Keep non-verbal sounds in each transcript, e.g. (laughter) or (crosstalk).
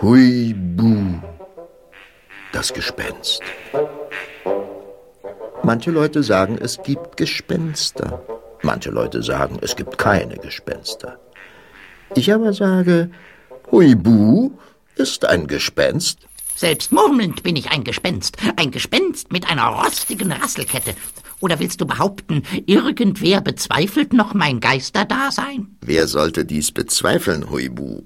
Huibu, das Gespenst. Manche Leute sagen, es gibt Gespenster. Manche Leute sagen, es gibt keine Gespenster. Ich aber sage, Huibu ist ein Gespenst. Selbst murmelnd bin ich ein Gespenst. Ein Gespenst mit einer rostigen Rasselkette. Oder willst du behaupten, irgendwer bezweifelt noch mein Geisterdasein? Wer sollte dies bezweifeln, Huibu?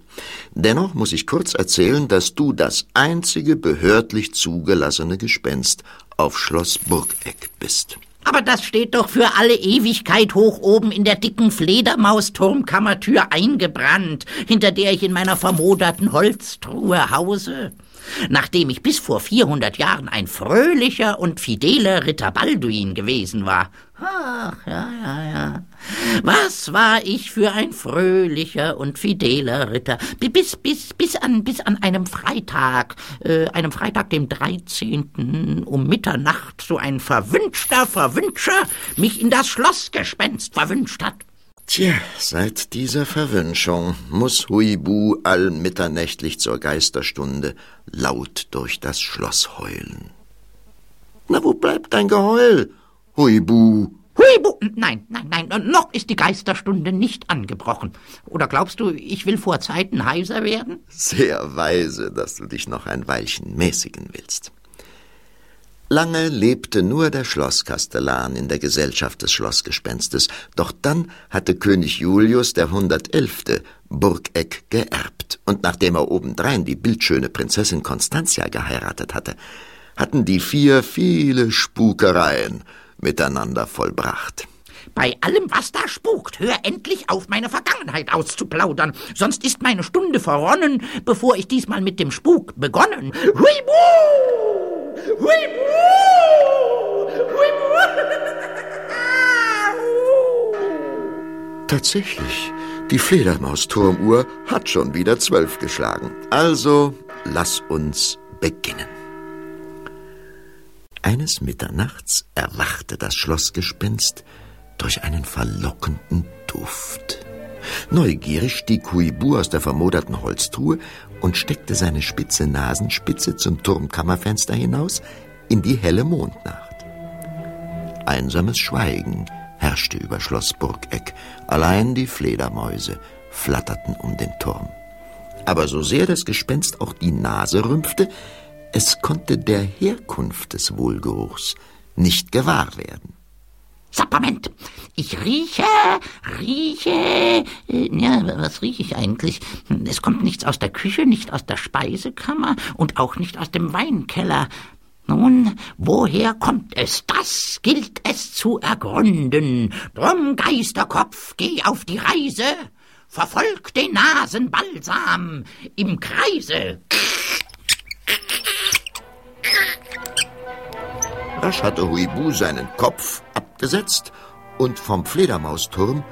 Dennoch muss ich kurz erzählen, dass du das einzige behördlich zugelassene Gespenst auf Schloss Burgeck bist. Aber das steht doch für alle Ewigkeit hoch oben in der dicken Fledermaus-Turmkammertür eingebrannt, hinter der ich in meiner vermoderten Holztruhe hause. Nachdem ich bis vor vierhundert Jahren ein fröhlicher und fideler Ritter Balduin gewesen war. Ach, ja, ja, ja. Was war ich für ein fröhlicher und fideler Ritter. Bis, bis, bis an, bis an einem Freitag, äh, einem Freitag, dem 13. um Mitternacht, so ein verwünschter Verwünscher mich in das Schlossgespenst verwünscht hat. Tja, seit dieser Verwünschung muss Huibu allmitternächtlich zur Geisterstunde laut durch das Schloss heulen. Na, wo bleibt dein Geheul, Huibu? Huibu! Nein, nein, nein, noch ist die Geisterstunde nicht angebrochen. Oder glaubst du, ich will vor Zeiten heiser werden? Sehr weise, dass du dich noch ein Weilchen mäßigen willst. Lange lebte nur der Schlosskastellan in der Gesellschaft des Schlossgespenstes, doch dann hatte König Julius der 111. Burgeck geerbt, und nachdem er obendrein die bildschöne Prinzessin Constantia geheiratet hatte, hatten die vier viele Spukereien miteinander vollbracht. Bei allem, was da spukt, hör endlich auf, meine Vergangenheit auszuplaudern, sonst ist meine Stunde verronnen, bevor ich diesmal mit dem Spuk begonnen. Huibu! Tatsächlich, die Fledermausturmuhr hat schon wieder zwölf geschlagen. Also lass uns beginnen. Eines Mitternachts erwachte das Schlossgespenst durch einen verlockenden Duft. Neugierig stieg Huibu aus der vermoderten Holztruhe und steckte seine spitze Nasenspitze zum Turmkammerfenster hinaus in die helle Mondnacht. Einsames Schweigen herrschte über Schloss Burgeck, allein die Fledermäuse flatterten um den Turm. Aber so sehr das Gespenst auch die Nase rümpfte, es konnte der Herkunft des Wohlgeruchs nicht gewahr werden. Sapperment. Ich rieche, rieche. Äh, ja, was rieche ich eigentlich? Es kommt nichts aus der Küche, nicht aus der Speisekammer und auch nicht aus dem Weinkeller. Nun, woher kommt es? Das gilt es zu ergründen. Drum, Geisterkopf, geh auf die Reise. Verfolg den Nasenbalsam im Kreise. Rasch hatte Huibu seinen Kopf abgesetzt und vom Fledermausturm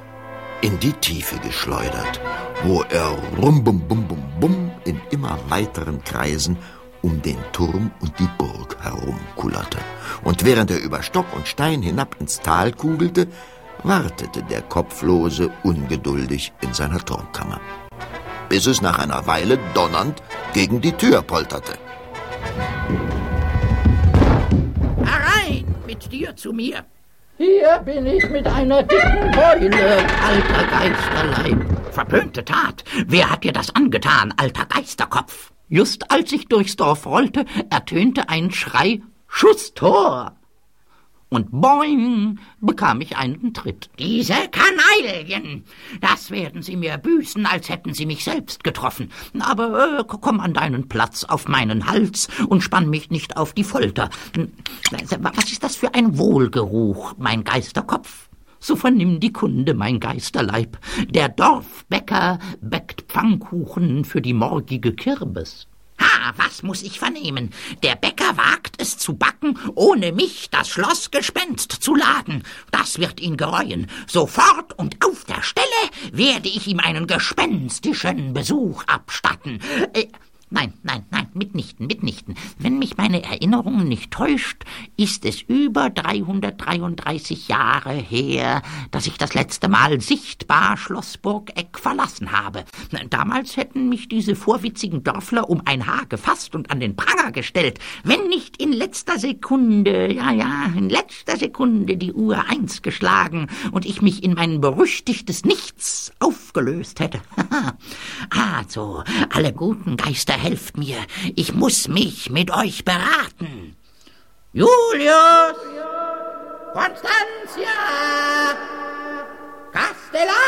in die Tiefe geschleudert, wo er rumbum bum bum bum in immer weiteren Kreisen um den Turm und die Burg herumkullerte. Und während er über Stock und Stein hinab ins Tal kugelte, wartete der Kopflose ungeduldig in seiner Turmkammer, bis es nach einer Weile donnernd gegen die Tür polterte. mit dir zu mir. Hier bin ich mit einer dicken Beule, alter Geisterleib. Verpönte Tat. Wer hat dir das angetan, alter Geisterkopf? Just als ich durchs Dorf rollte, ertönte ein Schrei Schusstor und boing bekam ich einen Tritt. Diese Kanaillen! Das werden sie mir büßen, als hätten sie mich selbst getroffen. Aber äh, komm an deinen Platz auf meinen Hals und spann mich nicht auf die Folter. Was ist das für ein Wohlgeruch, mein Geisterkopf? So vernimm die Kunde, mein Geisterleib. Der Dorfbäcker bäckt Pfannkuchen für die morgige Kirmes. Ha, was muss ich vernehmen? Der Bäcker wagt es zu backen, ohne mich das Schlossgespenst zu laden. Das wird ihn gereuen. Sofort und auf der Stelle werde ich ihm einen gespenstischen Besuch abstatten. Äh, Nein, nein, nein, mitnichten, mitnichten. Wenn mich meine Erinnerung nicht täuscht, ist es über 333 Jahre her, dass ich das letzte Mal sichtbar Schloss Burgeck verlassen habe. Damals hätten mich diese vorwitzigen Dörfler um ein Haar gefasst und an den Pranger gestellt, wenn nicht in letzter Sekunde, ja, ja, in letzter Sekunde die Uhr eins geschlagen und ich mich in mein berüchtigtes Nichts aufgelöst hätte. (laughs) also, alle guten Geister helft mir, ich muss mich mit euch beraten. Julius! Constantia! Castellan!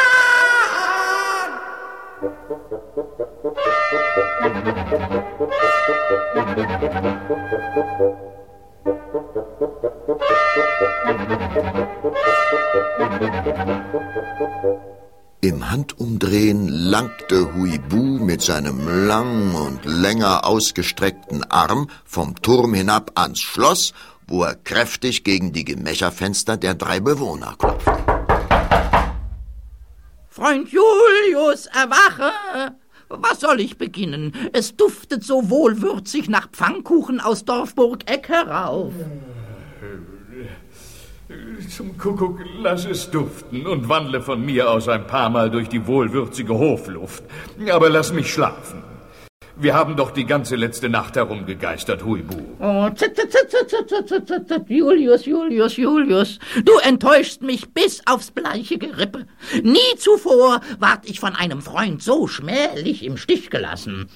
Im Handumdrehen langte Huibu mit seinem lang und länger ausgestreckten Arm vom Turm hinab ans Schloss, wo er kräftig gegen die Gemächerfenster der drei Bewohner klopfte. Freund Julius, erwache! Was soll ich beginnen? Es duftet so wohlwürzig nach Pfannkuchen aus Dorfburg-Eck herauf. Zum Kuckuck, lass es duften und wandle von mir aus ein paar Mal durch die wohlwürzige Hofluft. Aber lass mich schlafen. Wir haben doch die ganze letzte Nacht herumgegeistert, Huibu. Oh, zit, zit, zit, Julius, Julius, Julius, du enttäuschst mich bis aufs bleiche Gerippe. Nie zuvor ward ich von einem Freund so schmählich im Stich gelassen.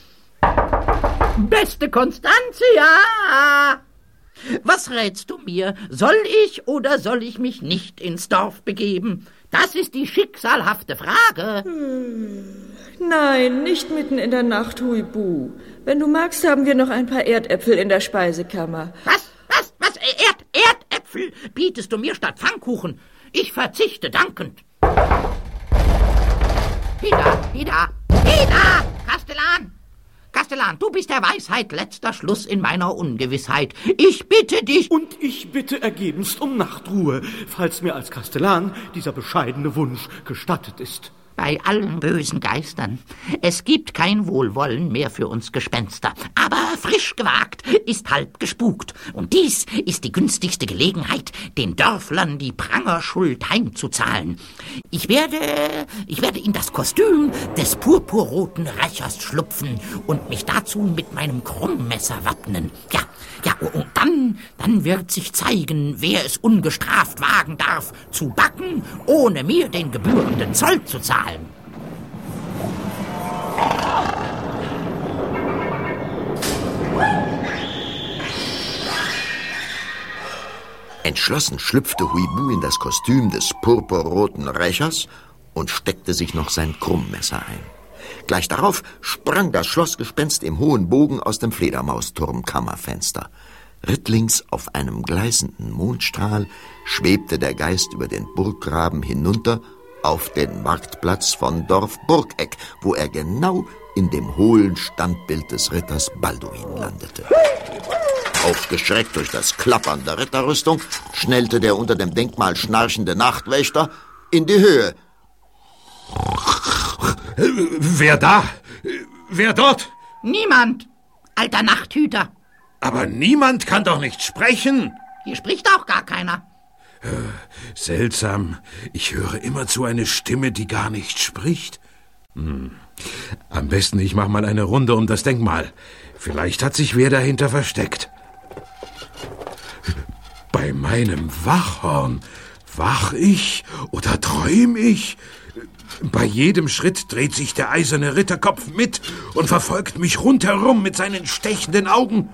Beste Konstanzia! Was rätst du mir? Soll ich oder soll ich mich nicht ins Dorf begeben? Das ist die schicksalhafte Frage. Nein, nicht mitten in der Nacht, Huibu. Wenn du magst, haben wir noch ein paar Erdäpfel in der Speisekammer. Was? Was? Was? Erd Erdäpfel bietest du mir statt Pfannkuchen? Ich verzichte dankend. Hida, Hida, Hida! Kastellan! Kastellan, du bist der Weisheit letzter Schluss in meiner Ungewissheit. Ich bitte dich. Und ich bitte ergebenst um Nachtruhe, falls mir als Kastellan dieser bescheidene Wunsch gestattet ist. Bei allen bösen Geistern. Es gibt kein Wohlwollen mehr für uns Gespenster. Aber frisch gewagt ist halb gespukt. Und dies ist die günstigste Gelegenheit, den Dörflern die Prangerschuld heimzuzahlen. Ich werde, ich werde in das Kostüm des purpurroten Rächers schlupfen und mich dazu mit meinem Krummmesser wappnen. Ja, ja, und dann, dann wird sich zeigen, wer es ungestraft wagen darf, zu backen, ohne mir den gebührenden Zoll zu zahlen. Entschlossen schlüpfte Huibu in das Kostüm des purpurroten Rächers und steckte sich noch sein Krummmesser ein. Gleich darauf sprang das Schlossgespenst im hohen Bogen aus dem Fledermausturmkammerfenster. Rittlings auf einem gleißenden Mondstrahl schwebte der Geist über den Burggraben hinunter auf den Marktplatz von Dorf Burgeck, wo er genau in dem hohlen Standbild des Ritters Balduin landete. Aufgeschreckt durch das Klappern der Ritterrüstung, schnellte der unter dem Denkmal schnarchende Nachtwächter in die Höhe. Wer da? Wer dort? Niemand, alter Nachthüter. Aber niemand kann doch nicht sprechen. Hier spricht auch gar keiner. Seltsam. Ich höre immerzu eine Stimme, die gar nicht spricht. Hm. Am besten, ich mache mal eine Runde um das Denkmal. Vielleicht hat sich wer dahinter versteckt. Bei meinem Wachhorn. Wach ich oder träum ich? Bei jedem Schritt dreht sich der eiserne Ritterkopf mit und verfolgt mich rundherum mit seinen stechenden Augen.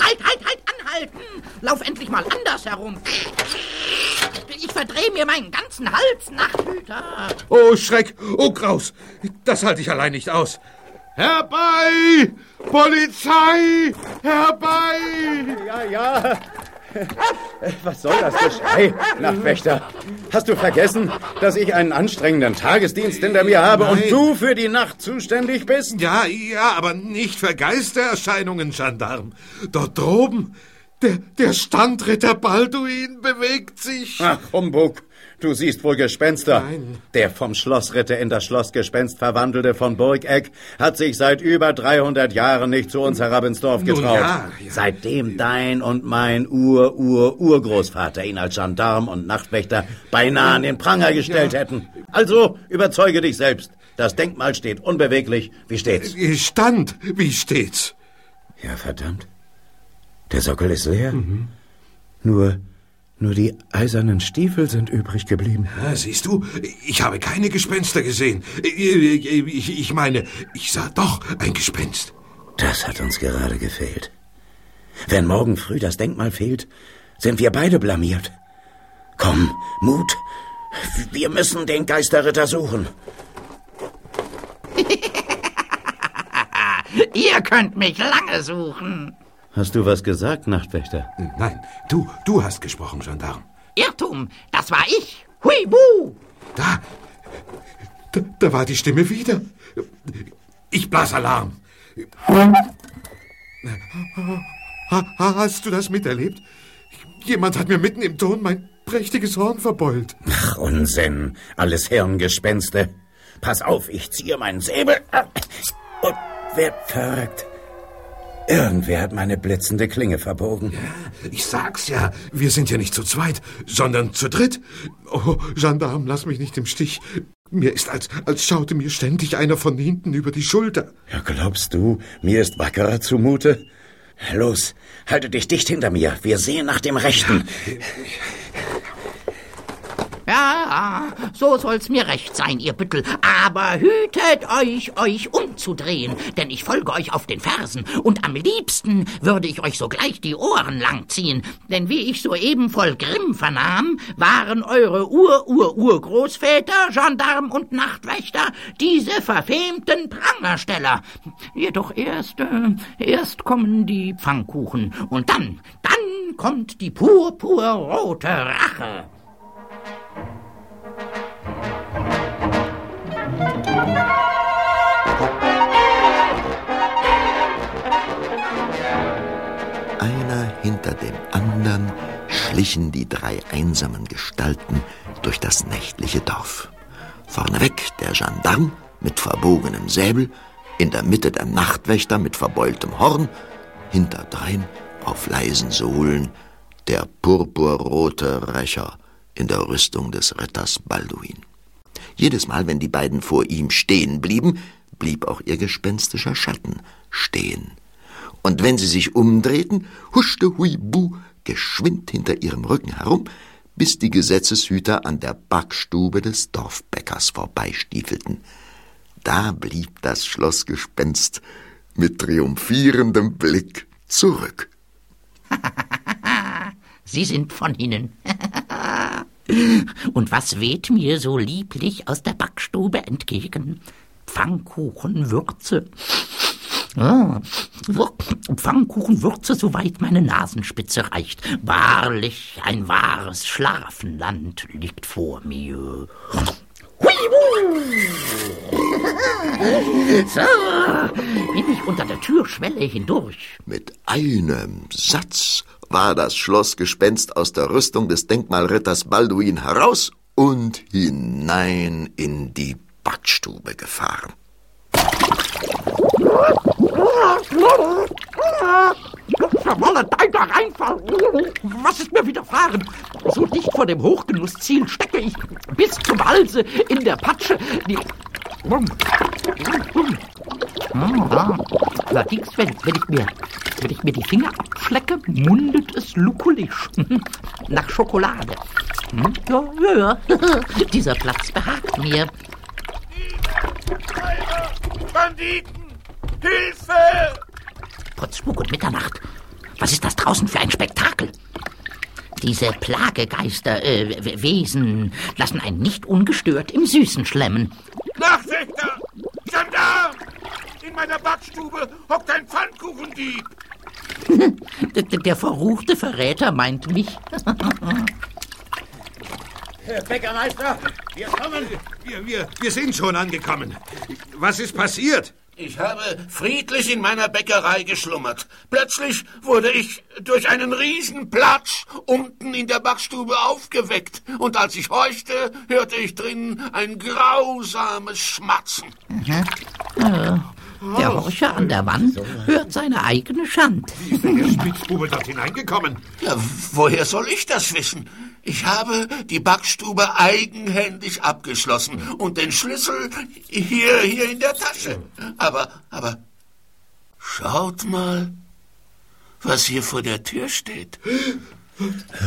Halt, halt, halt, anhalten! Lauf endlich mal anders herum. Ich verdrehe mir meinen ganzen Hals, Nachthüter. Oh, Schreck! Oh, Graus! Das halte ich allein nicht aus. Herbei! Polizei! Herbei! Ja, ja. Was soll das Geschrei, Nachtwächter? Hast du vergessen, dass ich einen anstrengenden Tagesdienst hinter mir habe Nein. und du für die Nacht zuständig bist? Ja, ja, aber nicht für Geistererscheinungen, Gendarm. Dort droben, Der, der Standritter Balduin bewegt sich. Ach, Humbug. Du siehst wohl Gespenster. Nein. Der vom Schlossritter in das Schlossgespenst verwandelte von Burgeck hat sich seit über 300 Jahren nicht zu uns herab ins Dorf Nun getraut. ja, ja. Seitdem dein und mein Ur-Ur-Urgroßvater ihn als Gendarm und Nachtwächter beinahe an den Pranger gestellt hätten. Also überzeuge dich selbst. Das Denkmal steht unbeweglich. Wie steht's? Stand, wie steht's? Ja, verdammt. Der Sockel ist leer. Nur, nur die eisernen Stiefel sind übrig geblieben. Ja, siehst du, ich habe keine Gespenster gesehen. Ich, ich meine, ich sah doch ein Gespenst. Das hat uns gerade gefehlt. Wenn morgen früh das Denkmal fehlt, sind wir beide blamiert. Komm, Mut. Wir müssen den Geisterritter suchen. (laughs) Ihr könnt mich lange suchen. Hast du was gesagt, Nachtwächter? Nein, du, du hast gesprochen, Gendarm. Irrtum, das war ich. Huibu! Da, da, da war die Stimme wieder. Ich blas Alarm. Ha, hast du das miterlebt? Jemand hat mir mitten im Ton mein prächtiges Horn verbeult. Ach, Unsinn. Alles Hirngespenste. Pass auf, ich ziehe meinen Säbel. Und wer verrückt. Irgendwer hat meine blitzende Klinge verbogen. Ich sag's ja, wir sind ja nicht zu zweit, sondern zu dritt. Oh, Gendarm, lass mich nicht im Stich. Mir ist, als, als schaute mir ständig einer von hinten über die Schulter. Ja, glaubst du, mir ist wackerer zumute? Los, halte dich dicht hinter mir. Wir sehen nach dem Rechten. Ja, so soll's mir recht sein, ihr Büttel. Aber hütet euch, euch umzudrehen, denn ich folge euch auf den Fersen. Und am liebsten würde ich euch sogleich die Ohren langziehen. Denn wie ich soeben voll Grimm vernahm, waren eure Ur-Ur-Urgroßväter, Gendarm und Nachtwächter, diese verfemten Prangersteller. Jedoch erst, äh, erst kommen die Pfannkuchen. Und dann, dann kommt die purpurrote Rache. Einer hinter dem anderen schlichen die drei einsamen Gestalten durch das nächtliche Dorf. Vorneweg der Gendarm mit verbogenem Säbel, in der Mitte der Nachtwächter mit verbeultem Horn, hinterdrein auf leisen Sohlen der purpurrote Rächer in der Rüstung des Ritters Balduin. Jedes Mal, wenn die beiden vor ihm stehen blieben, blieb auch ihr gespenstischer Schatten stehen. Und wenn sie sich umdrehten, huschte Huibu geschwind hinter ihrem Rücken herum, bis die Gesetzeshüter an der Backstube des Dorfbäckers vorbeistiefelten. Da blieb das Schlossgespenst mit triumphierendem Blick zurück. (laughs) Sie sind von hinnen. Und was weht mir so lieblich aus der Backstube entgegen? Pfannkuchenwürze. Ah, Wür- Pfannkuchenwürze, soweit meine Nasenspitze reicht. Wahrlich, ein wahres Schlafenland liegt vor mir. (laughs) So, bin ich unter der Türschwelle hindurch. Mit einem Satz war das Schlossgespenst aus der Rüstung des Denkmalritters Balduin heraus und hinein in die Backstube gefahren. Vermaledeiter Reinfall! Was ist mir widerfahren? So dicht vor dem Hochgenussziel stecke ich bis zum Halse in der Patsche. Die Ah, Allerdings, wenn, wenn, ich mir, wenn ich mir die Finger abschlecke, mundet es lukulisch. (laughs) Nach Schokolade. Hm, Ja, ja, ja. (laughs) Dieser Platz behagt mir. Banditen! Hilfe! Trotz Spuk und Mitternacht. Was ist das draußen für ein Spektakel? Diese Plagegeister, äh, Wesen, lassen einen nicht ungestört im Süßen schlemmen. Nachtwächter! Meiner Backstube hockt ein Pfannkuchendieb! D (laughs) d- der verruchte Verräter meint mich. (laughs) Herr Bäckermeister, wir kommen. Wir, wir, wir sind schon angekommen. Was ist passiert? Ich habe friedlich in meiner Bäckerei geschlummert. Plötzlich wurde ich durch einen Riesenplatsch unten in der Backstube aufgeweckt. Und als ich horchte, hörte ich drinnen ein grausames Schmatzen. Mhm. Äh, der Horcher an der Wand hört seine eigene Schand. Wie ist denn der Spitzbube dort hineingekommen? Ja, woher soll ich das wissen? Ich habe die Backstube eigenhändig abgeschlossen und den Schlüssel hier, hier in der Tasche. Aber, aber, schaut mal, was hier vor der Tür steht.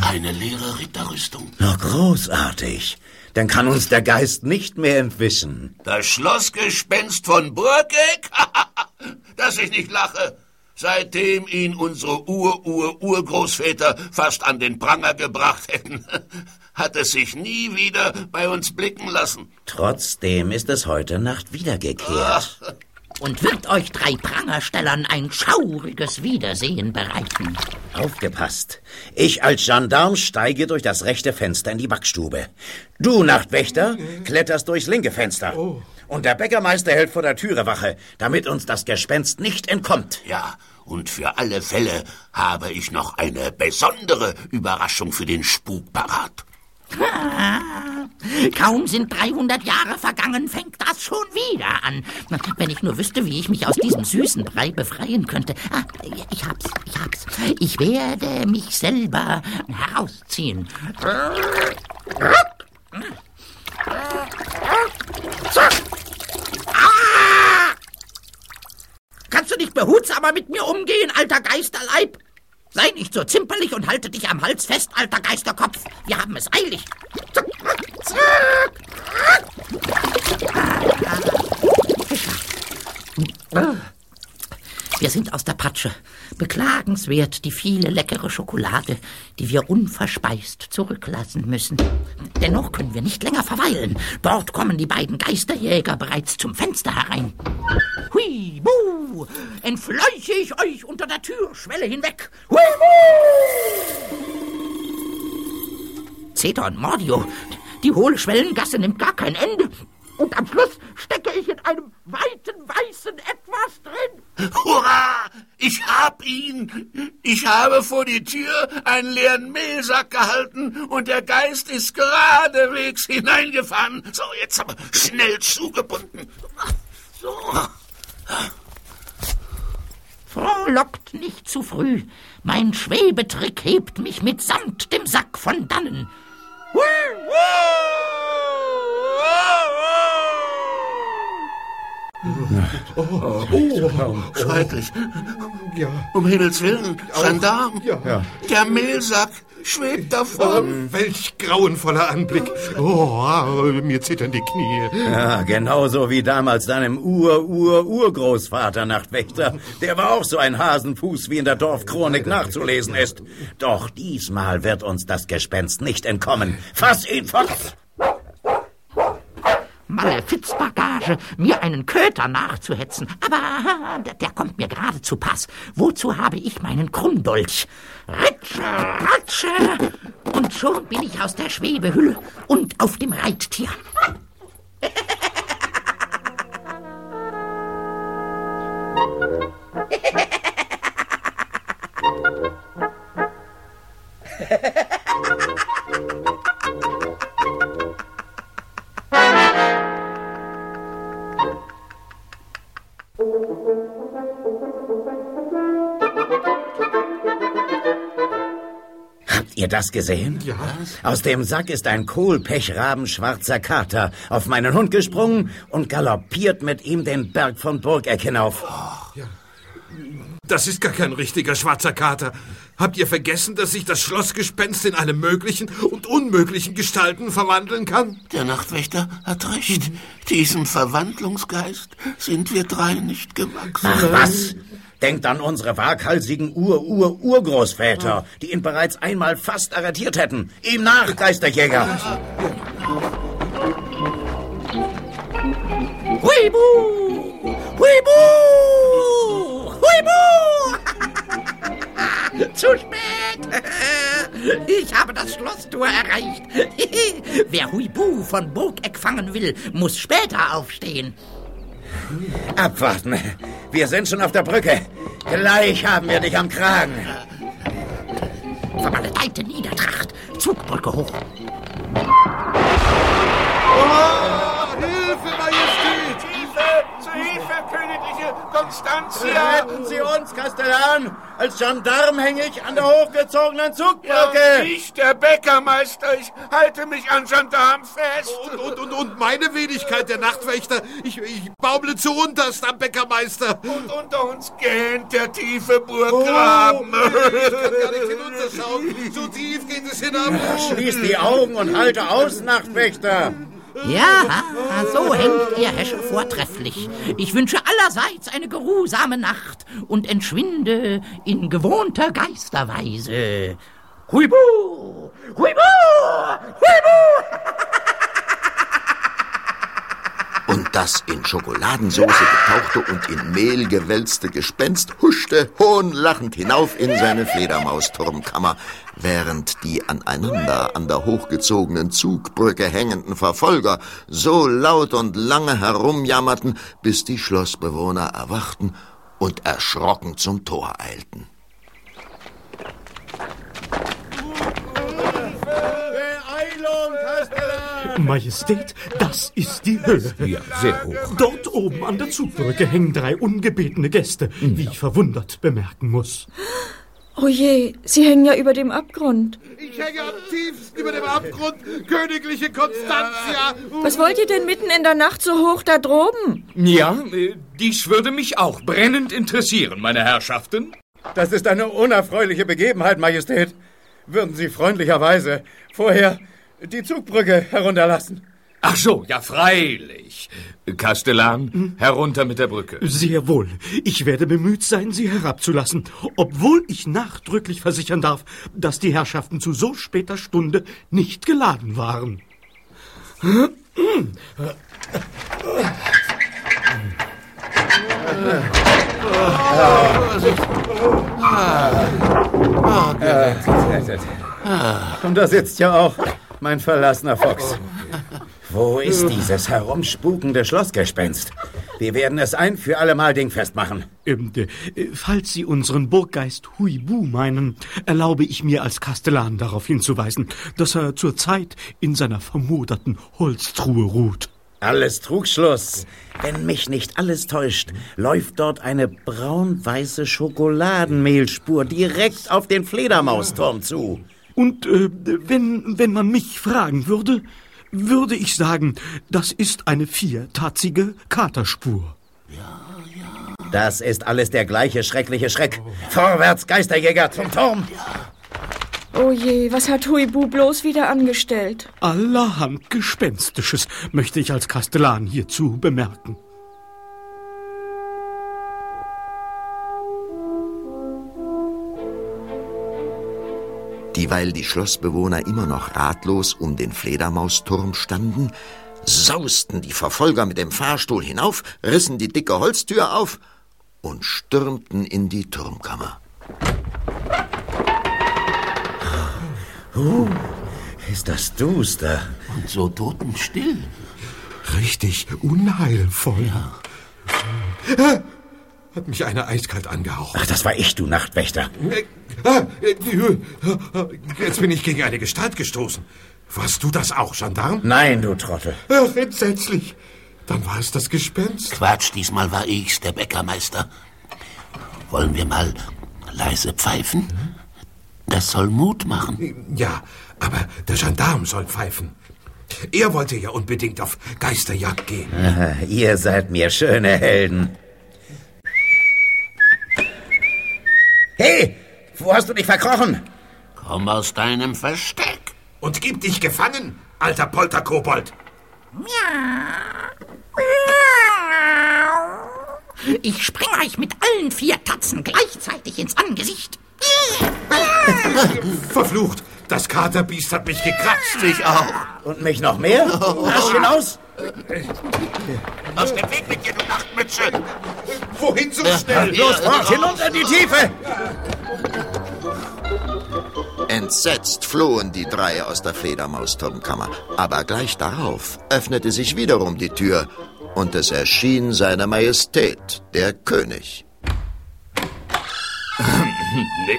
Eine leere Ritterrüstung. Na, großartig. Dann kann uns der Geist nicht mehr entwischen. Das Schlossgespenst von Burgeck? (laughs) Dass ich nicht lache. Seitdem ihn unsere Ur-Ur-Urgroßväter fast an den Pranger gebracht hätten, (laughs) hat es sich nie wieder bei uns blicken lassen. Trotzdem ist es heute Nacht wiedergekehrt. Ach. Und wird euch drei Prangerstellern ein schauriges Wiedersehen bereiten. Aufgepasst. Ich als Gendarm steige durch das rechte Fenster in die Backstube. Du, Nachtwächter, kletterst durchs linke Fenster. Oh. Und der Bäckermeister hält vor der Türe Wache, damit uns das Gespenst nicht entkommt. Ja, und für alle Fälle habe ich noch eine besondere Überraschung für den Spuk parat. (laughs) Kaum sind 300 Jahre vergangen, fängt das schon wieder an. Wenn ich nur wüsste, wie ich mich aus diesem süßen Brei befreien könnte. Ah, ich hab's, ich hab's. Ich werde mich selber herausziehen. Kannst du nicht behutsamer mit mir umgehen, alter Geisterleib? Sei nicht so zimperlich und halte dich am Hals fest, alter Geisterkopf. Wir haben es eilig. Zack, Wir sind aus der Patsche. Beklagenswert die viele leckere Schokolade, die wir unverspeist zurücklassen müssen. Dennoch können wir nicht länger verweilen. Dort kommen die beiden Geisterjäger bereits zum Fenster herein. Hui, buh! Entfleuche ich euch unter der Türschwelle hinweg. Hui, buh! Zeta und Mordio, die hohle Schwellengasse nimmt gar kein Ende. Und am Schluss stecke ich in einem weiten, weißen Etwas drin. Hurra! Ich hab ihn! Ich habe vor die Tür einen leeren Mehlsack gehalten und der Geist ist geradewegs hineingefahren. So, jetzt aber schnell zugebunden. So. Frohlockt nicht zu früh. Mein Schwebetrick hebt mich mitsamt dem Sack von dannen. Hui, Oh, oh, oh, schrecklich. Ja. Um Himmels Willen, Gendarm. Ja. Der Mehlsack schwebt davon. Oh, welch grauenvoller Anblick. Oh, mir zittern die Knie. Ja, genauso wie damals deinem Ur-Ur-Urgroßvater Nachtwächter. Der war auch so ein Hasenfuß, wie in der Dorfchronik nachzulesen ist. Doch diesmal wird uns das Gespenst nicht entkommen. Fass ihn fort! Malefizbagage, mir einen Köter nachzuhetzen. Aber der, kommt mir gerade zu Pass. Wozu habe ich meinen Krummdolch? Ritsche, ratsche! Und schon bin ich aus der Schwebehülle und auf dem Reittier. (laughs) ihr das gesehen? Ja. Aus dem Sack ist ein kohlpechrabenschwarzer Kater auf meinen Hund gesprungen und galoppiert mit ihm den Berg von Burgeck hinauf. Ja. Das ist gar kein richtiger schwarzer Kater. Habt ihr vergessen, dass sich das Schlossgespenst in alle möglichen und unmöglichen Gestalten verwandeln kann? Der Nachtwächter hat recht. Diesem Verwandlungsgeist sind wir drei nicht gewachsen. Ach was? Denkt an unsere waghalsigen Ur-Ur-Urgroßväter, die ihn bereits einmal fast arretiert hätten. Ihm nach, Geisterjäger! Huibu! Huibu! Huibu! (laughs) Zu spät! (laughs) Ich habe das Schlosstor erreicht. (laughs) Wer Huibu von Burgeck fangen will, muss später aufstehen. Abwarten. Wir sind schon auf der Brücke. Gleich haben wir dich am Kragen. Vermaledeite Niedertracht. Zugbrücke hoch. Hilfe, Majestät! Hilfe! Zu Hilfe, königliche Konstantia! Retten Sie uns, Kastellan! Als Gendarm hänge ich an der hochgezogenen Zugbrücke! Ja, ich, der Bäckermeister, ich halte mich an Gendarm fest. Und, und, und, und meine Wenigkeit, der Nachtwächter, ich, ich baumle zu unterst am Bäckermeister. Und unter uns gähnt der tiefe Burggraben. Oh, ich kann gar nicht hinunterschauen. So tief geht es hinab. Schließ die Augen und halte aus, Nachtwächter! Ja, so hängt ihr Häsche vortrefflich. Ich wünsche allerseits eine geruhsame Nacht und entschwinde in gewohnter Geisterweise. Huibu! Huibu! Huibu! (laughs) Das in Schokoladensauce getauchte und in Mehl gewälzte Gespenst huschte hohnlachend hinauf in seine Fledermausturmkammer, während die aneinander an der hochgezogenen Zugbrücke hängenden Verfolger so laut und lange herumjammerten, bis die Schlossbewohner erwachten und erschrocken zum Tor eilten. Beeilung, Kastellan! Majestät, das ist die Hölle. Ja, sehr hoch. Dort oben an der Zugbrücke hängen drei ungebetene Gäste, wie ich verwundert bemerken muss. Oh je, sie hängen ja über dem Abgrund. Ich hänge am tiefsten über dem Abgrund, königliche Konstantia. Was wollt ihr denn mitten in der Nacht so hoch da droben? Ja, äh, dies würde mich auch brennend interessieren, meine Herrschaften. Das ist eine unerfreuliche Begebenheit, Majestät. Würden Sie freundlicherweise vorher die Zugbrücke herunterlassen? Ach so, ja, freilich. Kastellan, herunter mit der Brücke. Sehr wohl. Ich werde bemüht sein, sie herabzulassen, obwohl ich nachdrücklich versichern darf, dass die Herrschaften zu so später Stunde nicht geladen waren. Und da sitzt ja auch mein verlassener Fuchs. Wo ist dieses herumspukende Schlossgespenst? Wir werden es ein für allemal dingfest machen. Ähm, äh, falls Sie unseren Burggeist Huibu meinen, erlaube ich mir als Kastellan darauf hinzuweisen, dass er zurzeit in seiner vermoderten Holztruhe ruht. Alles Trugschluss. Wenn mich nicht alles täuscht, läuft dort eine braun-weiße Schokoladenmehlspur direkt auf den Fledermausturm zu. Und äh, wenn, wenn man mich fragen würde, würde ich sagen, das ist eine viertatzige Katerspur. Das ist alles der gleiche schreckliche Schreck. Vorwärts, Geisterjäger, zum Turm! Oh je, was hat Huibu bloß wieder angestellt? Allerhand Gespenstisches möchte ich als Kastellan hierzu bemerken. Dieweil die Schlossbewohner immer noch ratlos um den Fledermausturm standen, sausten die Verfolger mit dem Fahrstuhl hinauf, rissen die dicke Holztür auf und stürmten in die Turmkammer. Ist das duster? Und so totenstill. Richtig unheilvoll. Ah, Hat mich einer eiskalt angehaucht. Ach, das war ich, du Nachtwächter. Äh, ah, äh, Jetzt bin ich gegen eine Gestalt gestoßen. Warst du das auch, Gendarm? Nein, du Trottel. Ach, entsetzlich. Dann war es das Gespenst. Quatsch, diesmal war ich's, der Bäckermeister. Wollen wir mal leise pfeifen? Das soll Mut machen. Ja, aber der Gendarm soll pfeifen. Er wollte ja unbedingt auf Geisterjagd gehen. Aha, (laughs) ihr seid mir schöne Helden. Hey, wo hast du dich verkrochen? Komm aus deinem Versteck. Und gib dich gefangen, alter Polterkobold. Ich spring euch mit allen vier Tatzen gleichzeitig ins Angesicht. Verflucht, das Katerbiest hat mich gekratzt. Ich auch. Und mich noch mehr? Rasch hinaus! Aus dem Weg mit dir, du Nachtmütze. Wohin so schnell? Los, fort, hinunter in die Tiefe! Entsetzt flohen die drei aus der Fledermausturmkammer, aber gleich darauf öffnete sich wiederum die Tür und es erschien seine Majestät, der König.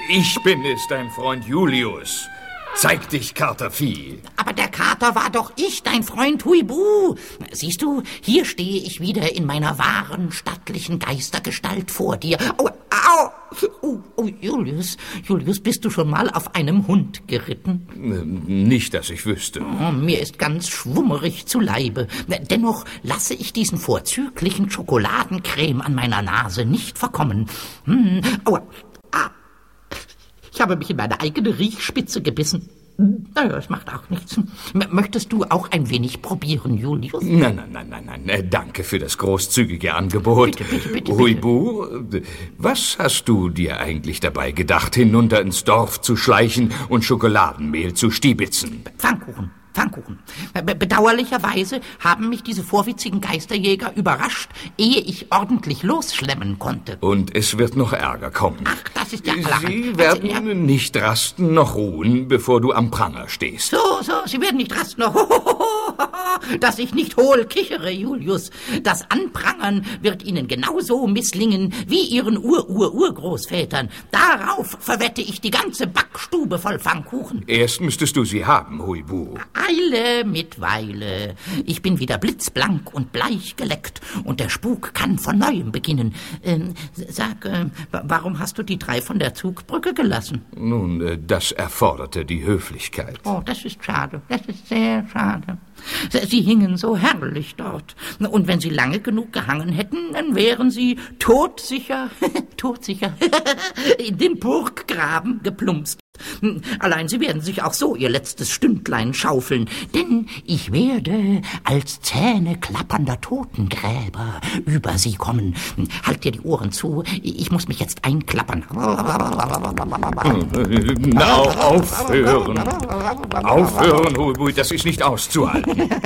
Ich bin es, dein Freund Julius. Zeig dich, Kater Vieh. Aber der Kater war doch ich, dein Freund Huibu. Siehst du, hier stehe ich wieder in meiner wahren, stattlichen Geistergestalt vor dir. Au, au! Oh, oh, Julius, Julius, bist du schon mal auf einem Hund geritten? Nicht, dass ich wüsste. Oh, mir ist ganz schwummerig zu Leibe. Dennoch lasse ich diesen vorzüglichen Schokoladencreme an meiner Nase nicht verkommen. Hm, aua, ich habe mich in meine eigene Riechspitze gebissen. Naja, es macht auch nichts. Möchtest du auch ein wenig probieren, Julius? Nein, nein, nein, nein, nein. Danke für das großzügige Angebot. Bitte, bitte, bitte, Huibu, was hast du dir eigentlich dabei gedacht, hinunter ins Dorf zu schleichen und Schokoladenmehl zu stiebitzen? Pfannkuchen. Pfannkuchen. Be bedauerlicherweise haben mich diese vorwitzigen Geisterjäger überrascht, ehe ich ordentlich losschlemmen konnte. Und es wird noch Ärger kommen. Ach, das ist ja allerhand. Sie werden Also, ja, nicht rasten noch ruhen, bevor du am Pranger stehst. So, so, Sie werden nicht rasten, (laughs) (laughs) dass ich nicht hohl kichere, Julius. Das Anprangern wird Ihnen genauso misslingen wie Ihren Ur-Ur-Urgroßvätern. Darauf verwette ich die ganze Backstube voll Pfannkuchen. Erst müsstest du sie haben, Huibu. Eile mit Weile. Ich bin wieder blitzblank und bleich geleckt und der Spuk kann von neuem beginnen. Ähm, sag, äh, wa- warum hast du die drei von der Zugbrücke gelassen? Nun, äh, das erforderte die Höflichkeit. Oh, das ist schade. Das ist sehr schade. Sie hingen so herrlich dort. Und wenn sie lange genug gehangen hätten, dann wären sie todsicher, (laughs) todsicher, (laughs) in den Burggraben geplumpst. Allein sie werden sich auch so ihr letztes Stündlein schaufeln, denn ich werde als zähneklappernder Totengräber über sie kommen. Halt dir die Ohren zu, ich muss mich jetzt einklappern. Na, aufhören. Aufhören, Huibu, das ist nicht auszuhalten. (laughs)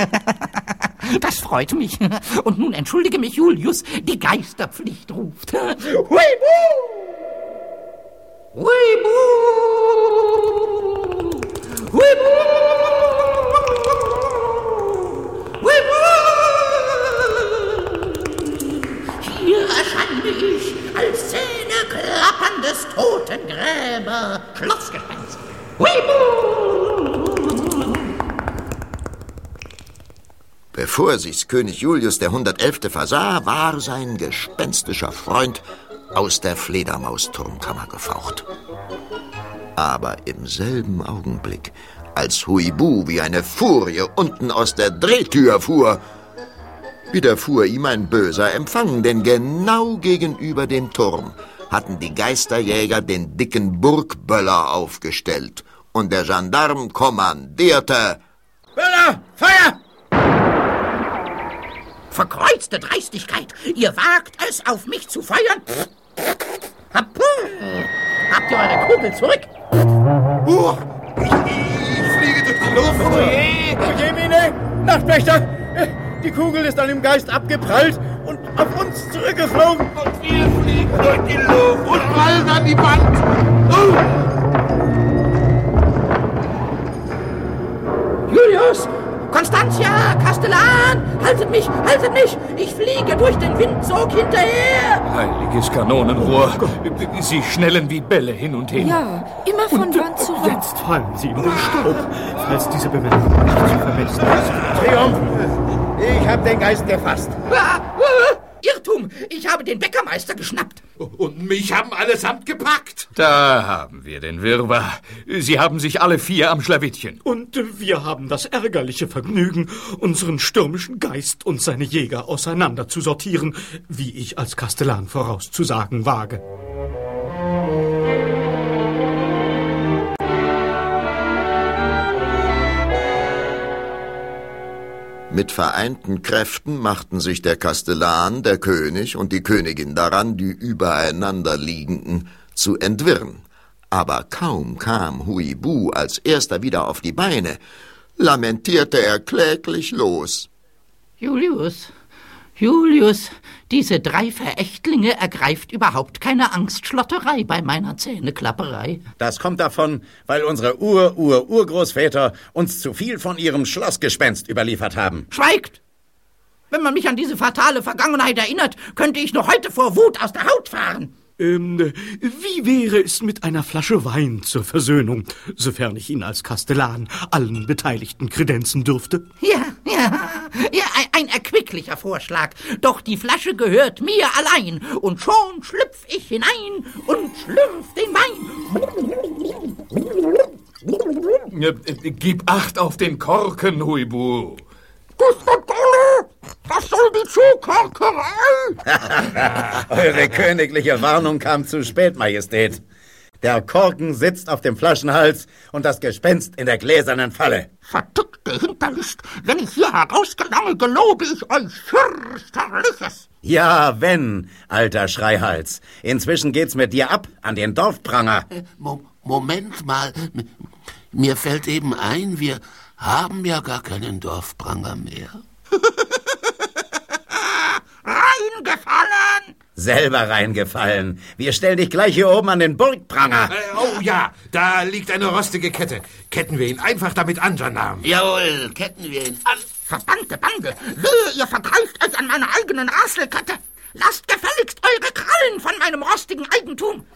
Das freut mich. Und nun entschuldige mich, Julius, die Geisterpflicht ruft. Huibu! Huibu! Huibu! Huibu! Hier erscheine ich als zähneklapperndes Totengräber, Schlossgespenst. Bevor sich's König Julius der 111. versah, war sein gespenstischer Freund aus der Fledermausturmkammer gefaucht. Aber im selben Augenblick, als Huibu wie eine Furie unten aus der Drehtür fuhr, widerfuhr ihm ein böser Empfang, denn genau gegenüber dem Turm hatten die Geisterjäger den dicken Burgböller aufgestellt und der Gendarm kommandierte Böller, Feuer! Verkreuzte Dreistigkeit! Ihr wagt es, auf mich zu feuern! Habt ihr eure Kugel zurück? Huch! Ich, ich fliege durch die Luft. Oh Jemine, Nachtwächter! Die Kugel ist an dem Geist abgeprallt und auf uns zurückgeflogen. Und wir fliegen durch die Luft und fallen an die Wand. Julius! Constantia! Kastellan! Haltet mich! Haltet mich! Ich fliege durch den Windsog hinterher! Heiliges Kanonenrohr. Sie schnellen wie Bälle hin und her. Ja, immer von Wand zu Wand. Jetzt fallen Sie in den Staub, falls diese Bemerkung nicht zu vermessen ist. Triumph! Ich hab den Geist gefasst. Irrtum! Ich habe den Bäckermeister geschnappt! Und mich haben allesamt gepackt. Da haben wir den Wirrwarr. Sie haben sich alle vier am Schlawittchen. Und wir haben das ärgerliche Vergnügen, unseren stürmischen Geist und seine Jäger auseinander zu sortieren, wie ich als Kastellan vorauszusagen wage. Mit vereinten Kräften machten sich der Kastellan, der König und die Königin daran, die übereinander liegenden zu entwirren. Aber kaum kam Huibu als erster wieder auf die Beine, lamentierte er kläglich los. Julius, Julius, diese drei Verächtlinge ergreift überhaupt keine Angstschlotterei bei meiner Zähneklapperei. Das kommt davon, weil unsere Ur-Ur-Urgroßväter uns zu viel von ihrem Schlossgespenst überliefert haben. Schweigt! Wenn man mich an diese fatale Vergangenheit erinnert, könnte ich noch heute vor Wut aus der Haut fahren. Ähm, wie wäre es mit einer Flasche Wein zur Versöhnung, sofern ich ihn als Kastellan allen Beteiligten kredenzen dürfte? Ja, ja, ja, ein, ein erquicklicher Vorschlag. Doch die Flasche gehört mir allein, und schon schlüpf ich hinein und schlürf den Wein. Äh, äh, Gib Acht auf den Korken, Huibu. Das soll die Zukorkerei! (laughs) Eure königliche Warnung kam zu spät, Majestät. Der Korken sitzt auf dem Flaschenhals und das Gespenst in der gläsernen Falle. Vertickte Hinterlist, wenn ich hier herausgelange, gelobe ich euch fürchterliches. Ja, wenn, alter Schreihals. Inzwischen geht's mit dir ab an den Dorfpranger. Äh, Mo Moment mal. Mir fällt eben ein, wir haben ja gar keinen Dorfpranger mehr. (laughs) Reingefallen! Selber reingefallen. Wir stellen dich gleich hier oben an den Burgpranger. Äh, oh ja, da liegt eine rostige Kette. Ketten wir ihn einfach damit an, Gendarm. Jawohl, ketten wir ihn an. Verdammte Bande! Wehe, ihr vergreift euch an meiner eigenen Rasselkette! Lasst gefälligst eure Krallen von meinem rostigen Eigentum!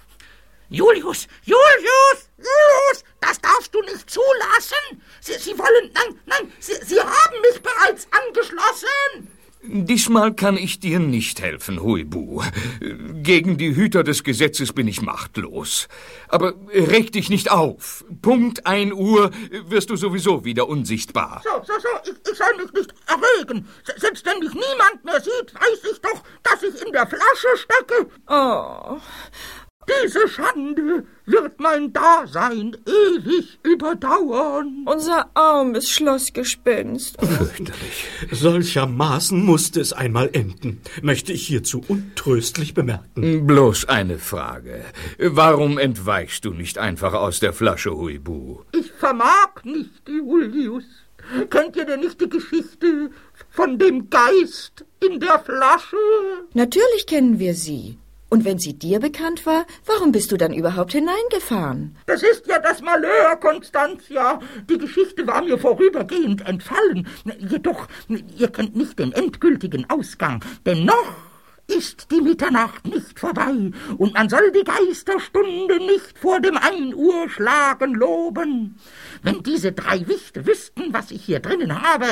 Julius, Julius, Julius, das darfst du nicht zulassen! Sie, Sie wollen, nein, nein, Sie, Sie haben mich bereits angeschlossen! Diesmal kann ich dir nicht helfen, Huibu. Gegen die Hüter des Gesetzes bin ich machtlos. Aber reg dich nicht auf. Punkt ein Uhr wirst du sowieso wieder unsichtbar. So, so, so, ich, ich soll mich nicht erregen. Se- Selbst wenn mich niemand mehr sieht, weiß ich doch, dass ich in der Flasche stecke. Oh, Diese Schande wird mein Dasein ewig überdauern. unser armes Schlossgespenst. Fürchterlich. Solchermaßen musste es einmal enden, möchte ich hierzu untröstlich bemerken. Bloß eine Frage. Warum entweichst du nicht einfach aus der Flasche, Huibu? Ich vermag nicht, Julius. Kennt ihr denn nicht die Geschichte von dem Geist in der Flasche? Natürlich kennen wir sie. Und wenn sie dir bekannt war, warum bist du dann überhaupt hineingefahren? Das ist ja das Malheur, Constantia. Die Geschichte war mir vorübergehend entfallen. Jedoch, ihr kennt nicht den endgültigen Ausgang. Denn noch ist die Mitternacht nicht vorbei und man soll die Geisterstunde nicht vor dem Ein Uhr schlagen loben. Wenn diese drei Wichte wüssten, was ich hier drinnen habe,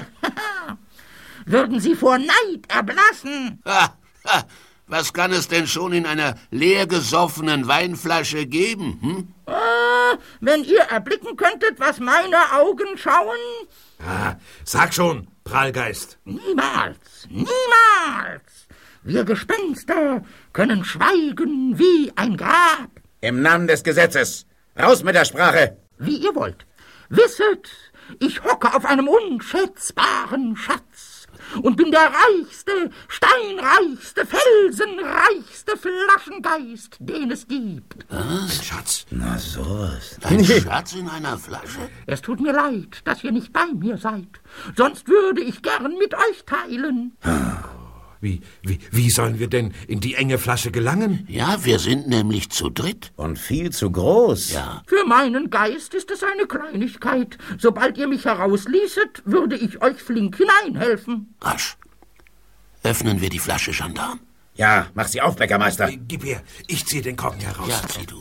(laughs) würden sie vor Neid erblassen. (laughs) Was kann es denn schon in einer leergesoffenen Weinflasche geben? Hm? Äh, wenn ihr erblicken könntet, was meine Augen schauen, Ah, sag schon, Prallgeist. Niemals, niemals. Wir Gespenster können schweigen wie ein Grab, Im Namen des Gesetzes. Raus mit der Sprache. wie ihr wollt. Wisset, ich hocke auf einem unschätzbaren Schatz und bin der reichste, steinreichste, felsenreichste Flaschengeist, den es gibt. Schatz. Na sowas. Ein Schatz in einer Flasche? Es tut mir leid, dass ihr nicht bei mir seid. Sonst würde ich gern mit euch teilen. Wie, wie, wie sollen wir denn in die enge Flasche gelangen? Ja, wir sind nämlich zu dritt. Und viel zu groß. Ja. Für meinen Geist ist es eine Kleinigkeit. Sobald ihr mich herausließet, würde ich euch flink hineinhelfen. Rasch. Öffnen wir die Flasche, Gendarm. Ja, mach sie auf, Bäckermeister. Gib her, ich zieh den Korken heraus. Ja, zieh du.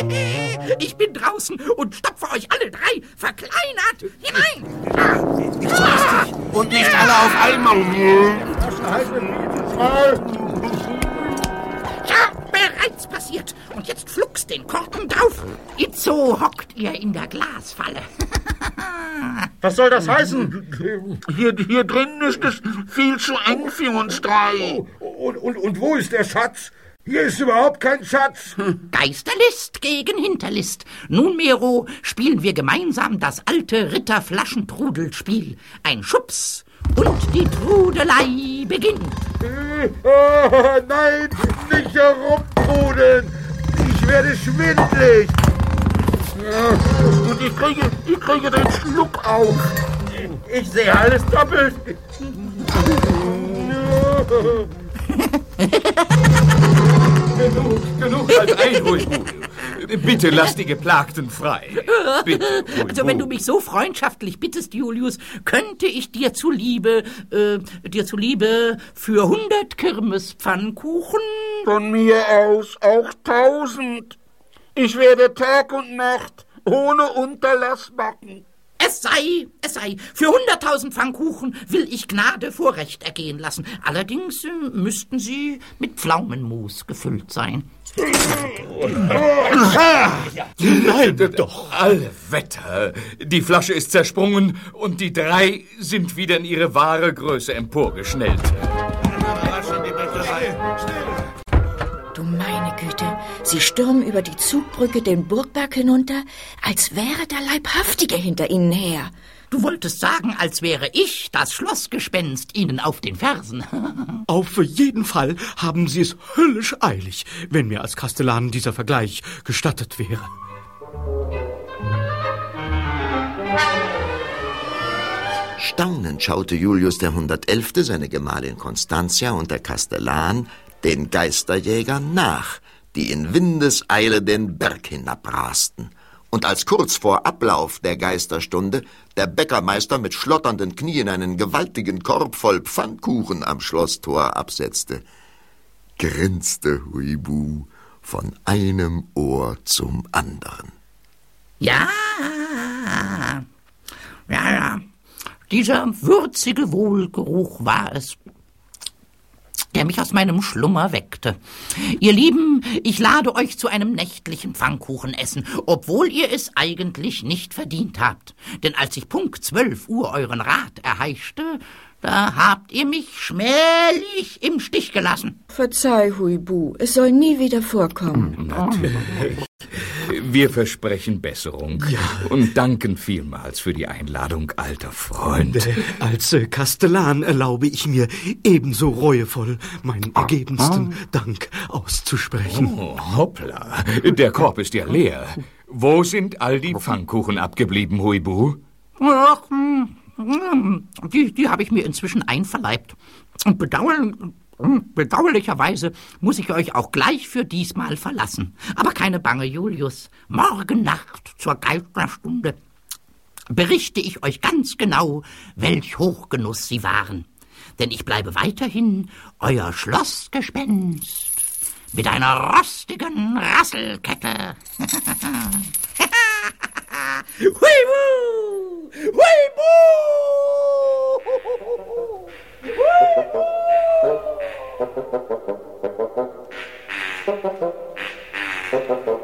(laughs) Ich bin draußen und stopfe euch alle drei verkleinert hinein. Und nicht alle auf einmal. Ja, bereits passiert. Und jetzt flugs den Korken drauf. Itzo hockt ihr in der Glasfalle. (laughs) Was soll das heißen? Hier, hier drin ist es viel zu eng für uns drei. Und, und, und wo ist der Schatz? Hier ist überhaupt kein Schatz. Geisterlist gegen Hinterlist. Nunmehro spielen wir gemeinsam das alte Ritterflaschentrudelspiel. Ein Schubs und die Trudelei beginnt. Oh, nein, nicht herumtrudeln. Ich werde schwindlig. Und ich kriege, ich kriege den Schluck auf. Ich sehe alles doppelt. (laughs) (laughs) Genug, genug, halt ein, Huibu. Bitte lass die Geplagten frei. Bitte, Also wenn du mich so freundschaftlich bittest, Julius, könnte ich dir zuliebe, äh, dir zuliebe für hundert Kirmespfannkuchen... Von mir aus auch tausend. Ich werde Tag und Nacht ohne Unterlass backen. Es sei, es sei, für hunderttausend Pfannkuchen will ich Gnade vor Recht ergehen lassen. Allerdings äh, müssten sie mit Pflaumenmus gefüllt sein. Nein, doch. Alle Wetter. Die Flasche ist zersprungen und die drei sind wieder in ihre wahre Größe emporgeschnellt. Sie stürmen über die Zugbrücke den Burgberg hinunter, als wäre der Leibhaftige hinter ihnen her. Du wolltest sagen, als wäre ich das Schlossgespenst ihnen auf den Fersen. (laughs) Auf jeden Fall haben Sie es höllisch eilig, wenn mir als Kastellan dieser Vergleich gestattet wäre. Staunend schaute Julius der 111., seine Gemahlin Constantia und der Kastellan den Geisterjägern nach, die in Windeseile den Berg hinabrasten. Und als kurz vor Ablauf der Geisterstunde der Bäckermeister mit schlotternden Knien einen gewaltigen Korb voll Pfannkuchen am Schlosstor absetzte, grinste Huibu von einem Ohr zum anderen. Ja, ja, ja. Dieser würzige Wohlgeruch war es, der mich aus meinem Schlummer weckte. Ihr Lieben, ich lade euch zu einem nächtlichen Pfannkuchenessen, obwohl ihr es eigentlich nicht verdient habt. Denn als ich Punkt zwölf Uhr euren Rat erheischte, da habt ihr mich schmählich im Stich gelassen. Verzeih, Huibu, es soll nie wieder vorkommen. Wir versprechen Besserung und danken vielmals für die Einladung, alter Freund. Äh, Als äh, Kastellan erlaube ich mir ebenso reuevoll meinen ergebensten Dank auszusprechen. Oh, hoppla, der Korb ist ja leer. Wo sind all die Pfannkuchen abgeblieben, Huibu? Ach, hm, hm, die, die habe ich mir inzwischen einverleibt. Und bedauern, hm, bedauerlicherweise muss ich euch auch gleich für diesmal verlassen. Aber keine Bange, Julius. Morgen Nacht zur Geisterstunde berichte ich euch ganz genau, welch Hochgenuss sie waren. Denn ich bleibe weiterhin euer Schlossgespenst mit einer rostigen Rasselkette. (laughs) (laughs) Huibu! (laughs) Huibu!